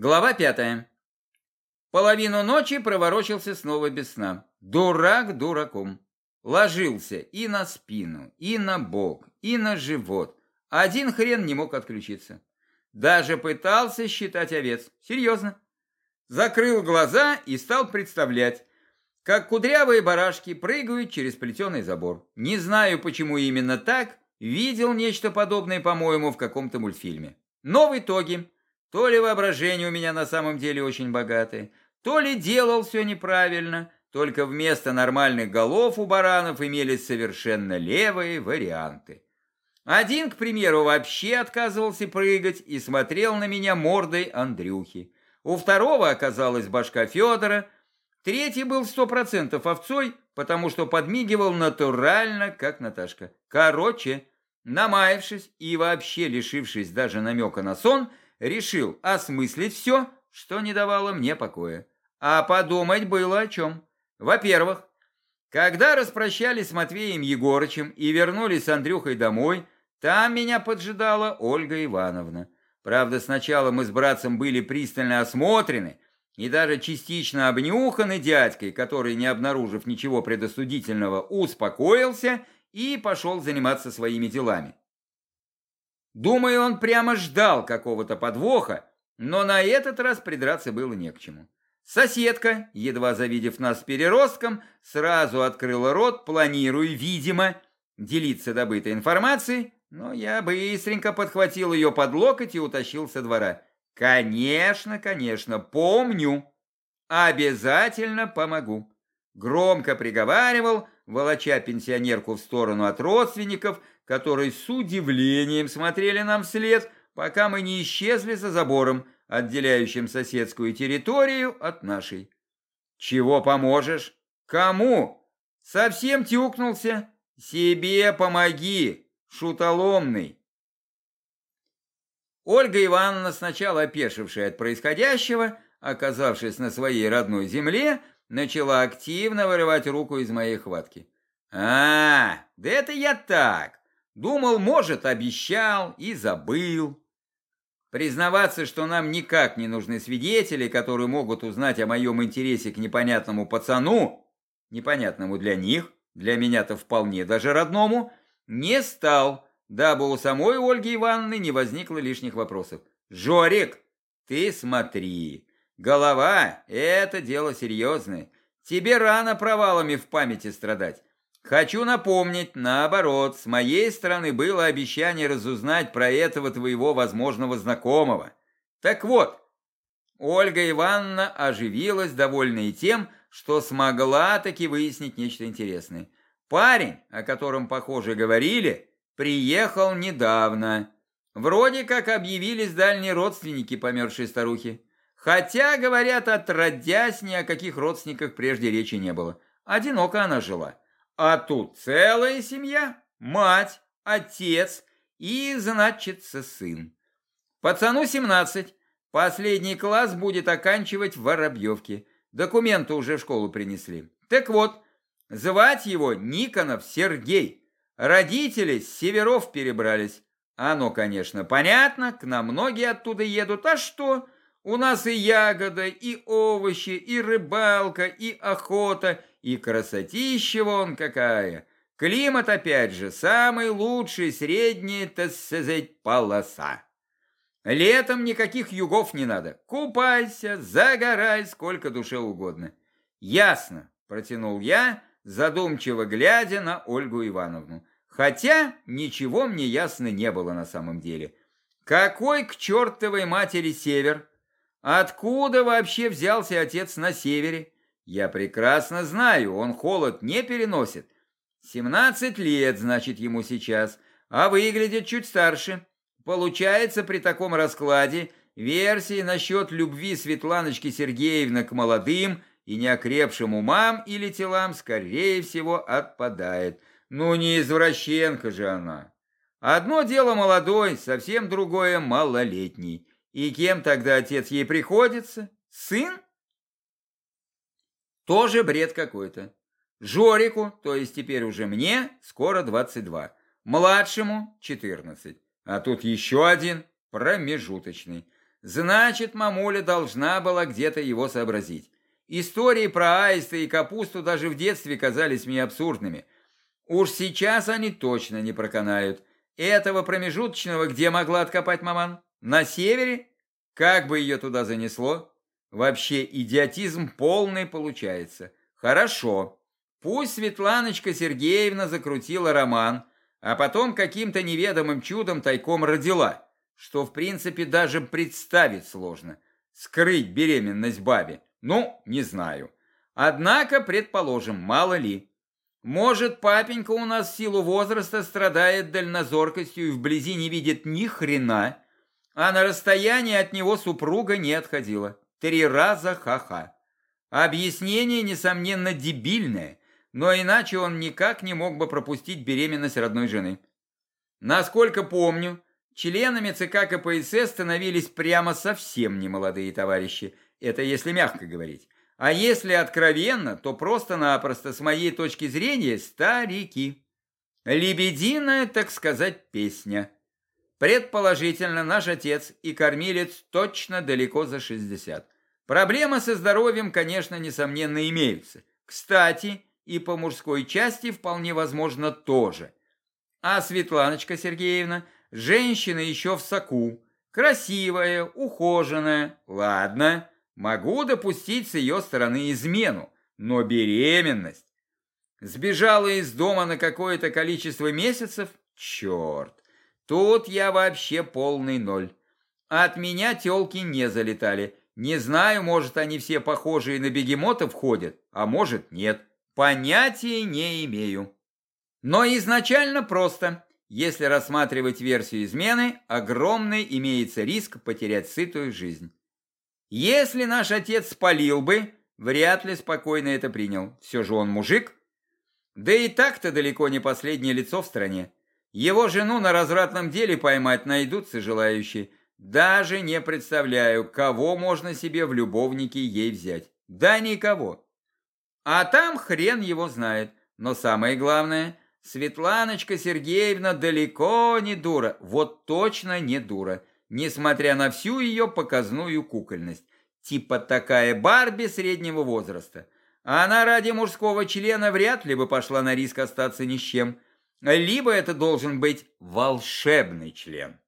Глава пятая. Половину ночи проворочился снова без сна. Дурак дураком. Ложился и на спину, и на бок, и на живот. Один хрен не мог отключиться. Даже пытался считать овец. Серьезно. Закрыл глаза и стал представлять, как кудрявые барашки прыгают через плетеный забор. Не знаю, почему именно так, видел нечто подобное, по-моему, в каком-то мультфильме. Но в итоге то ли воображение у меня на самом деле очень богатое, то ли делал все неправильно, только вместо нормальных голов у баранов имелись совершенно левые варианты. Один, к примеру, вообще отказывался прыгать и смотрел на меня мордой Андрюхи. У второго оказалась башка Федора, третий был сто процентов овцой, потому что подмигивал натурально, как Наташка. Короче, намаявшись и вообще лишившись даже намека на сон, решил осмыслить все, что не давало мне покоя. А подумать было о чем. Во-первых, когда распрощались с Матвеем Егорычем и вернулись с Андрюхой домой, там меня поджидала Ольга Ивановна. Правда, сначала мы с братцем были пристально осмотрены и даже частично обнюханы дядькой, который, не обнаружив ничего предосудительного, успокоился и пошел заниматься своими делами. Думаю, он прямо ждал какого-то подвоха, но на этот раз придраться было не к чему. Соседка, едва завидев нас переростком, сразу открыла рот, планируя, видимо, делиться добытой информацией, но я быстренько подхватил ее под локоть и утащил со двора. Конечно, конечно, помню. Обязательно помогу. Громко приговаривал, волоча пенсионерку в сторону от родственников, которые с удивлением смотрели нам вслед, пока мы не исчезли за забором, отделяющим соседскую территорию от нашей. Чего поможешь? Кому? Совсем тюкнулся? Себе помоги, шутоломный. Ольга Ивановна, сначала опешившая от происходящего, оказавшись на своей родной земле, начала активно вырывать руку из моей хватки. «А, да это я так, Думал, может, обещал и забыл. Признаваться, что нам никак не нужны свидетели, которые могут узнать о моем интересе к непонятному пацану, непонятному для них, для меня-то вполне даже родному, не стал, дабы у самой Ольги Ивановны не возникло лишних вопросов. «Жорик, ты смотри, голова – это дело серьезное. Тебе рано провалами в памяти страдать. Хочу напомнить, наоборот, с моей стороны было обещание разузнать про этого твоего возможного знакомого. Так вот, Ольга Ивановна оживилась, довольная тем, что смогла таки выяснить нечто интересное. Парень, о котором, похоже, говорили, приехал недавно. Вроде как объявились дальние родственники помершей старухи. Хотя, говорят, отродясь, ни о каких родственниках прежде речи не было. Одиноко она жила. А тут целая семья, мать, отец и, значится, сын. Пацану 17, последний класс будет оканчивать в Воробьевке. Документы уже в школу принесли. Так вот, звать его Никонов Сергей. Родители с северов перебрались. Оно, конечно, понятно, к нам многие оттуда едут. А что? У нас и ягода, и овощи, и рыбалка, и охота, и красотища вон какая. Климат, опять же, самый лучший, средний, так сказать, полоса. Летом никаких югов не надо. Купайся, загорай, сколько душе угодно. Ясно, протянул я, задумчиво глядя на Ольгу Ивановну. Хотя ничего мне ясно не было на самом деле. Какой к чертовой матери север? Откуда вообще взялся отец на севере? Я прекрасно знаю, он холод не переносит. Семнадцать лет, значит, ему сейчас, а выглядит чуть старше. Получается, при таком раскладе версии насчет любви Светланочки Сергеевны к молодым и неокрепшим умам или телам, скорее всего, отпадает. Ну, не извращенка же она. Одно дело молодой, совсем другое малолетний. И кем тогда отец ей приходится? Сын? Тоже бред какой-то. Жорику, то есть теперь уже мне, скоро 22. Младшему 14. А тут еще один, промежуточный. Значит, мамуля должна была где-то его сообразить. Истории про аиста и капусту даже в детстве казались мне абсурдными. Уж сейчас они точно не проканают. Этого промежуточного где могла откопать маман? На севере? Как бы ее туда занесло? Вообще идиотизм полный получается. Хорошо. Пусть Светланочка Сергеевна закрутила роман, а потом каким-то неведомым чудом тайком родила, что в принципе даже представить сложно. Скрыть беременность бабе. Ну, не знаю. Однако, предположим, мало ли. Может, папенька у нас в силу возраста страдает дальнозоркостью и вблизи не видит ни хрена, а на расстоянии от него супруга не отходила. Три раза ха-ха. Объяснение, несомненно, дебильное, но иначе он никак не мог бы пропустить беременность родной жены. Насколько помню, членами ЦК КПСС становились прямо совсем немолодые товарищи, это если мягко говорить. А если откровенно, то просто-напросто, с моей точки зрения, старики. Лебединая, так сказать, песня. Предположительно, наш отец и кормилец точно далеко за 60. Проблемы со здоровьем, конечно, несомненно, имеются. Кстати, и по мужской части вполне возможно тоже. А Светланочка Сергеевна, женщина еще в соку, красивая, ухоженная, ладно, Могу допустить с ее стороны измену, но беременность. Сбежала из дома на какое-то количество месяцев? Черт, тут я вообще полный ноль. От меня телки не залетали. Не знаю, может, они все похожие на бегемотов ходят, а может, нет. Понятия не имею. Но изначально просто. Если рассматривать версию измены, огромный имеется риск потерять сытую жизнь. Если наш отец спалил бы, вряд ли спокойно это принял. Все же он мужик. Да и так-то далеко не последнее лицо в стране. Его жену на развратном деле поймать найдутся желающие. Даже не представляю, кого можно себе в любовники ей взять. Да никого. А там хрен его знает. Но самое главное, Светланочка Сергеевна далеко не дура. Вот точно не дура несмотря на всю ее показную кукольность. Типа такая Барби среднего возраста. Она ради мужского члена вряд ли бы пошла на риск остаться ни с чем. Либо это должен быть волшебный член,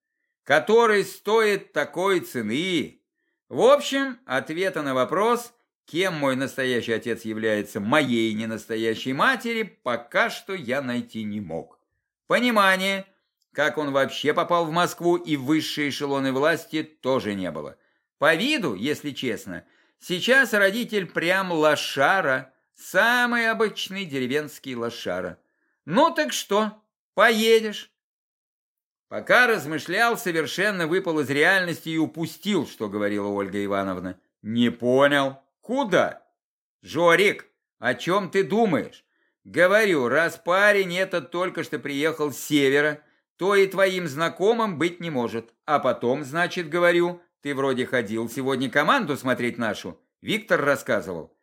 который стоит такой цены. В общем, ответа на вопрос, кем мой настоящий отец является моей ненастоящей матери, пока что я найти не мог. Понимание – как он вообще попал в Москву и высшие эшелоны власти тоже не было. По виду, если честно, сейчас родитель прям лошара, самый обычный деревенский лошара. Ну так что, поедешь? Пока размышлял, совершенно выпал из реальности и упустил, что говорила Ольга Ивановна. Не понял. Куда? Жорик, о чем ты думаешь? Говорю, раз парень этот только что приехал с севера, то и твоим знакомым быть не может. А потом, значит, говорю, ты вроде ходил сегодня команду смотреть нашу. Виктор рассказывал.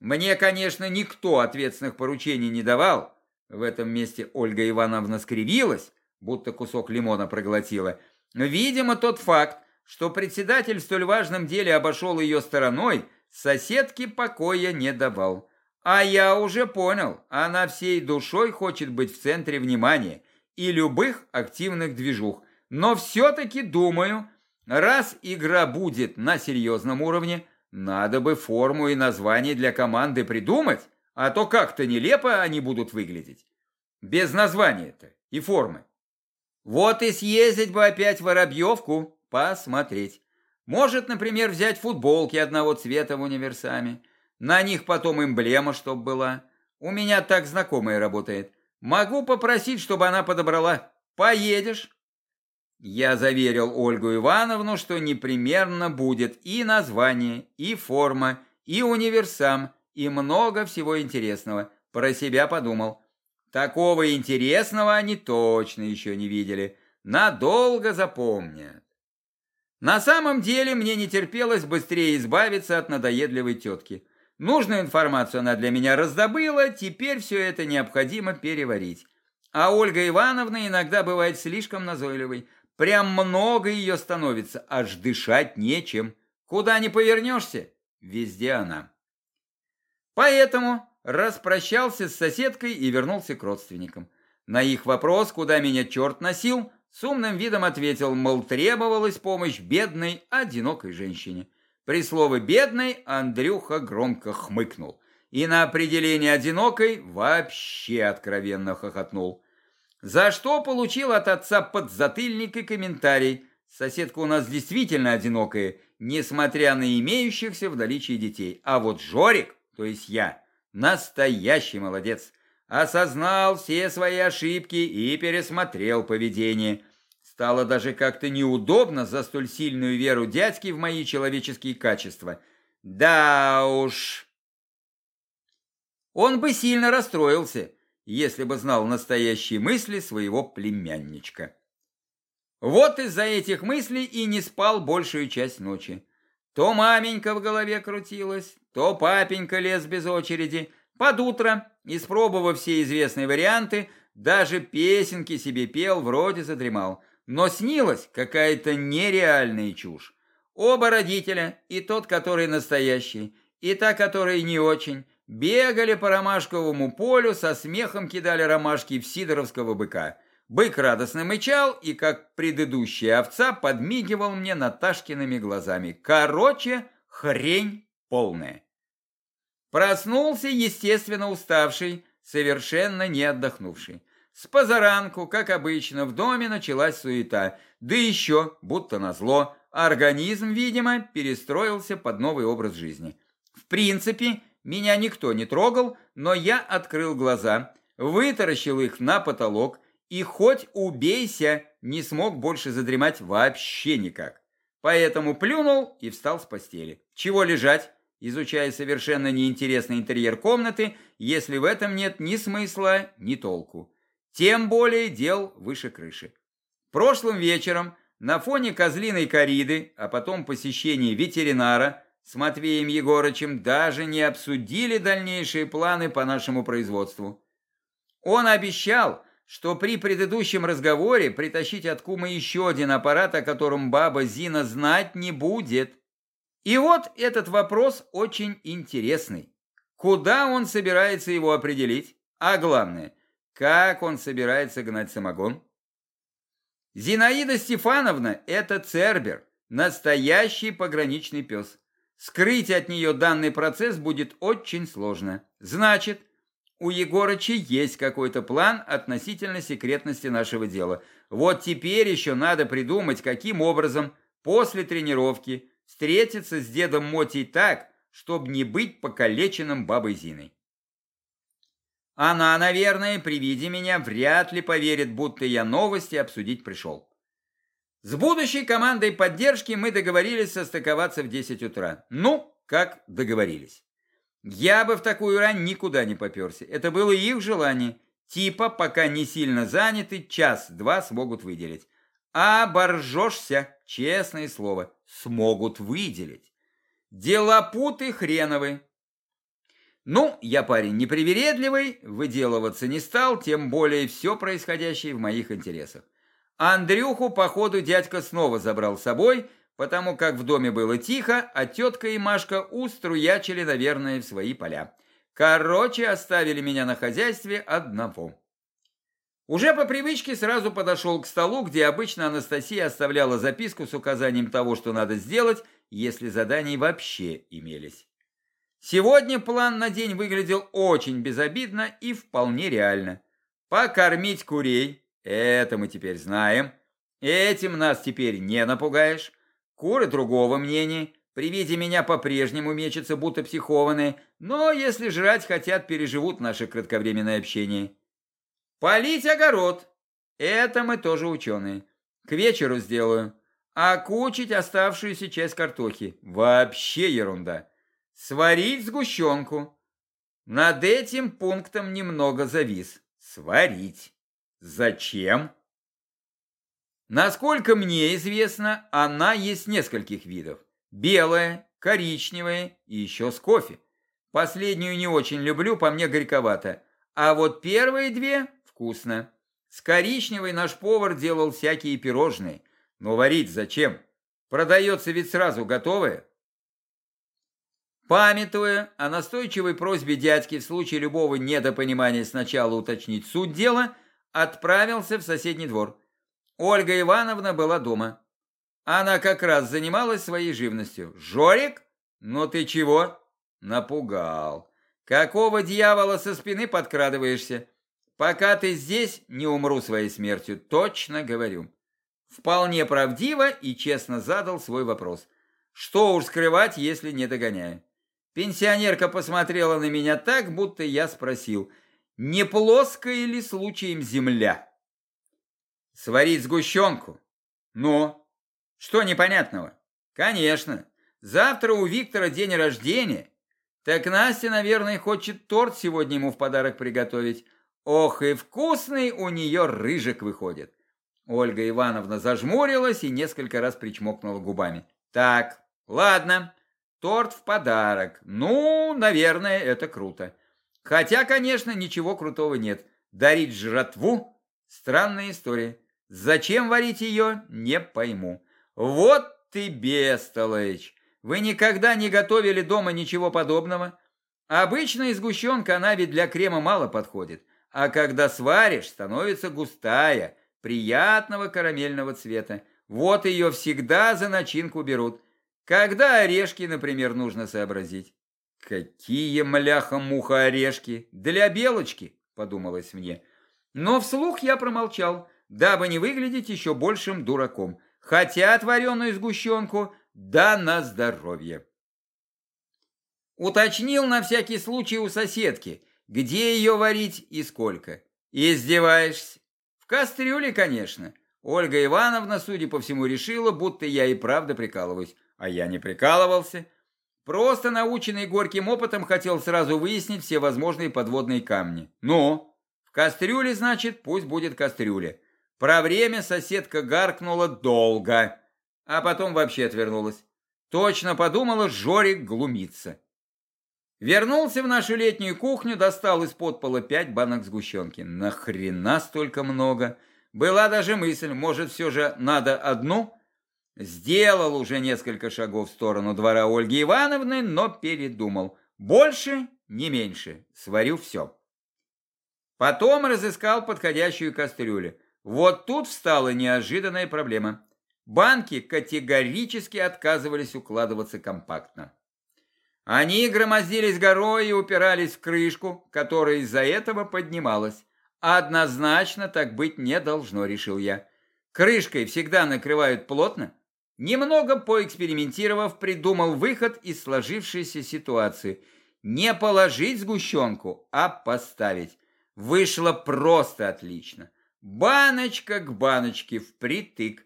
Мне, конечно, никто ответственных поручений не давал. В этом месте Ольга Ивановна скривилась, будто кусок лимона проглотила. Видимо, тот факт, что председатель в столь важном деле обошел ее стороной, соседке покоя не давал. А я уже понял, она всей душой хочет быть в центре внимания и любых активных движух. Но все-таки думаю, раз игра будет на серьезном уровне, надо бы форму и название для команды придумать, а то как-то нелепо они будут выглядеть. Без названия-то и формы. Вот и съездить бы опять в Воробьевку, посмотреть. Может, например, взять футболки одного цвета в универсаме. На них потом эмблема, чтоб была. У меня так знакомая работает. Могу попросить, чтобы она подобрала. Поедешь?» Я заверил Ольгу Ивановну, что непременно будет и название, и форма, и универсам, и много всего интересного. Про себя подумал. Такого интересного они точно еще не видели. Надолго запомнят. На самом деле мне не терпелось быстрее избавиться от надоедливой тетки. Нужную информацию она для меня раздобыла, теперь все это необходимо переварить. А Ольга Ивановна иногда бывает слишком назойливой. Прям много ее становится, аж дышать нечем. Куда ни повернешься, везде она. Поэтому распрощался с соседкой и вернулся к родственникам. На их вопрос, куда меня черт носил, с умным видом ответил, мол, требовалась помощь бедной, одинокой женщине. При слове «бедной» Андрюха громко хмыкнул. И на определение «одинокой» вообще откровенно хохотнул. За что получил от отца подзатыльник и комментарий. Соседка у нас действительно одинокая, несмотря на имеющихся в наличии детей. А вот Жорик, то есть я, настоящий молодец. Осознал все свои ошибки и пересмотрел поведение. Стало даже как-то неудобно за столь сильную веру дядьки в мои человеческие качества. Да уж. Он бы сильно расстроился, если бы знал настоящие мысли своего племянничка. Вот из-за этих мыслей и не спал большую часть ночи. То маменька в голове крутилась, то папенька лез без очереди. Под утро, испробовав все известные варианты, даже песенки себе пел, вроде задремал. Но снилась какая-то нереальная чушь. Оба родителя, и тот, который настоящий, и та, которая не очень, бегали по ромашковому полю, со смехом кидали ромашки в сидоровского быка. Бык радостно мычал и, как предыдущая овца, подмигивал мне Наташкиными глазами. Короче, хрень полная. Проснулся, естественно, уставший, совершенно не отдохнувший. С позаранку, как обычно, в доме началась суета, да еще, будто назло, организм, видимо, перестроился под новый образ жизни. В принципе, меня никто не трогал, но я открыл глаза, вытаращил их на потолок, и хоть убейся, не смог больше задремать вообще никак. Поэтому плюнул и встал с постели. Чего лежать, изучая совершенно неинтересный интерьер комнаты, если в этом нет ни смысла, ни толку. Тем более дел выше крыши. Прошлым вечером на фоне козлиной кориды, а потом посещения ветеринара с Матвеем Егорычем даже не обсудили дальнейшие планы по нашему производству. Он обещал, что при предыдущем разговоре притащить от кума еще один аппарат, о котором баба Зина знать не будет. И вот этот вопрос очень интересный. Куда он собирается его определить? А главное, как он собирается гнать самогон? Зинаида Стефановна – это Цербер, настоящий пограничный пес. Скрыть от нее данный процесс будет очень сложно. Значит, у Егорыча есть какой-то план относительно секретности нашего дела. Вот теперь еще надо придумать, каким образом после тренировки встретиться с дедом Мотей так, чтобы не быть покалеченным бабой Зиной. Она, наверное, при виде меня вряд ли поверит, будто я новости обсудить пришел. С будущей командой поддержки мы договорились состыковаться в 10 утра. Ну, как договорились. Я бы в такую рань никуда не поперся. Это было их желание. Типа, пока не сильно заняты, час-два смогут выделить. А боржешься, честное слово, смогут выделить. Делопуты хреновы. Ну, я парень непривередливый, выделываться не стал, тем более все происходящее в моих интересах. Андрюху, походу, дядька снова забрал с собой, потому как в доме было тихо, а тетка и Машка уструячили, наверное, в свои поля. Короче, оставили меня на хозяйстве одного. Уже по привычке сразу подошел к столу, где обычно Анастасия оставляла записку с указанием того, что надо сделать, если задания вообще имелись. Сегодня план на день выглядел очень безобидно и вполне реально. Покормить курей, это мы теперь знаем, этим нас теперь не напугаешь. Куры другого мнения, при виде меня по-прежнему мечутся, будто психованные, но если жрать хотят, переживут наше кратковременное общение. Полить огород. Это мы тоже ученые. К вечеру сделаю. А кучить оставшуюся часть картохи. Вообще ерунда. Сварить сгущенку. Над этим пунктом немного завис. Сварить. Зачем? Насколько мне известно, она есть нескольких видов. Белая, коричневая и еще с кофе. Последнюю не очень люблю, по мне горьковато. А вот первые две вкусно. С коричневой наш повар делал всякие пирожные. Но варить зачем? Продается ведь сразу готовое. Памятуя о настойчивой просьбе дядьки в случае любого недопонимания сначала уточнить суть дела, отправился в соседний двор. Ольга Ивановна была дома. Она как раз занималась своей живностью. «Жорик? Ну ты чего?» Напугал. «Какого дьявола со спины подкрадываешься? Пока ты здесь, не умру своей смертью, точно говорю». Вполне правдиво и честно задал свой вопрос. Что уж скрывать, если не догоняю. Пенсионерка посмотрела на меня так, будто я спросил, не плоская ли случаем земля? Сварить сгущенку? Ну, что непонятного? Конечно, завтра у Виктора день рождения. Так Настя, наверное, хочет торт сегодня ему в подарок приготовить. Ох, и вкусный у нее рыжик выходит. Ольга Ивановна зажмурилась и несколько раз причмокнула губами. Так, ладно, Торт в подарок. Ну, наверное, это круто. Хотя, конечно, ничего крутого нет. Дарить жратву – странная история. Зачем варить ее – не пойму. Вот ты бестолочь. Вы никогда не готовили дома ничего подобного? Обычная сгущенка, она ведь для крема мало подходит. А когда сваришь, становится густая, приятного карамельного цвета. Вот ее всегда за начинку берут. Когда орешки, например, нужно сообразить? Какие мляха-муха орешки? Для белочки, подумалось мне. Но вслух я промолчал, дабы не выглядеть еще большим дураком. Хотя вареную сгущенку, да на здоровье. Уточнил на всякий случай у соседки, где ее варить и сколько. Издеваешься? В кастрюле, конечно. Ольга Ивановна, судя по всему, решила, будто я и правда прикалываюсь. А я не прикалывался. Просто наученный горьким опытом хотел сразу выяснить все возможные подводные камни. Ну, в кастрюле, значит, пусть будет кастрюля. Про время соседка гаркнула долго, а потом вообще отвернулась. Точно подумала, Жорик глумится. Вернулся в нашу летнюю кухню, достал из-под пола пять банок сгущенки. Нахрена столько много? Была даже мысль, может, все же надо одну? Сделал уже несколько шагов в сторону двора Ольги Ивановны, но передумал. Больше, не меньше, сварю все. Потом разыскал подходящую кастрюлю. Вот тут встала неожиданная проблема. Банки категорически отказывались укладываться компактно. Они громоздились горой и упирались в крышку, которая из-за этого поднималась. Однозначно так быть не должно, решил я. Крышкой всегда накрывают плотно, Немного поэкспериментировав, придумал выход из сложившейся ситуации. Не положить сгущенку, а поставить. Вышло просто отлично. Баночка к баночке впритык.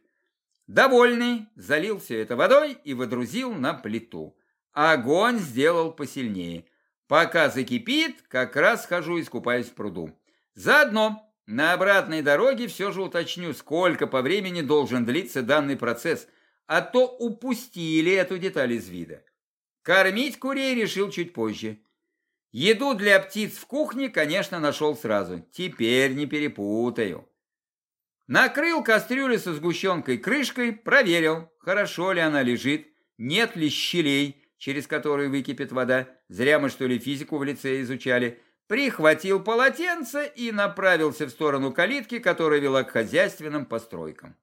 Довольный, залил все это водой и водрузил на плиту. Огонь сделал посильнее. Пока закипит, как раз хожу и скупаюсь в пруду. Заодно на обратной дороге все же уточню, сколько по времени должен длиться данный процесс – а то упустили эту деталь из вида. Кормить курей решил чуть позже. Еду для птиц в кухне, конечно, нашел сразу. Теперь не перепутаю. Накрыл кастрюлю со сгущенкой крышкой, проверил, хорошо ли она лежит, нет ли щелей, через которые выкипит вода. Зря мы, что ли, физику в лице изучали. Прихватил полотенце и направился в сторону калитки, которая вела к хозяйственным постройкам.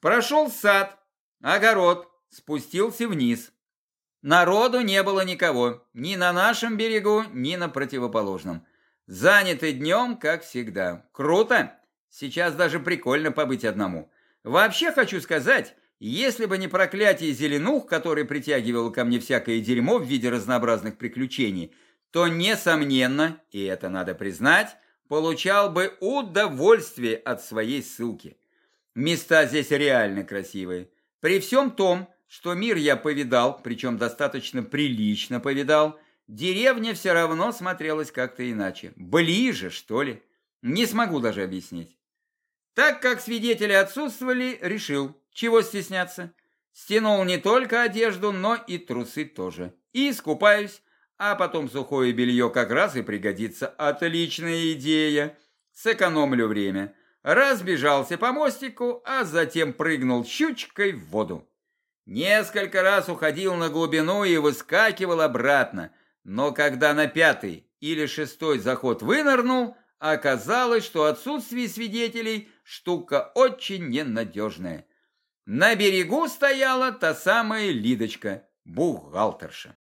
Прошел сад, Огород. Спустился вниз. Народу не было никого. Ни на нашем берегу, ни на противоположном. Заняты днем, как всегда. Круто. Сейчас даже прикольно побыть одному. Вообще хочу сказать, если бы не проклятие зеленух, которое притягивало ко мне всякое дерьмо в виде разнообразных приключений, то, несомненно, и это надо признать, получал бы удовольствие от своей ссылки. Места здесь реально красивые. При всем том, что мир я повидал, причем достаточно прилично повидал, деревня все равно смотрелась как-то иначе. Ближе, что ли? Не смогу даже объяснить. Так как свидетели отсутствовали, решил, чего стесняться. Стянул не только одежду, но и трусы тоже. И искупаюсь, а потом сухое белье как раз и пригодится. Отличная идея. Сэкономлю время. разбежался по мостику, а затем прыгнул щучкой в воду. Несколько раз уходил на глубину и выскакивал обратно, но когда на пятый или шестой заход вынырнул, оказалось, что отсутствие свидетелей штука очень ненадежная. На берегу стояла та самая Лидочка, бухгалтерша.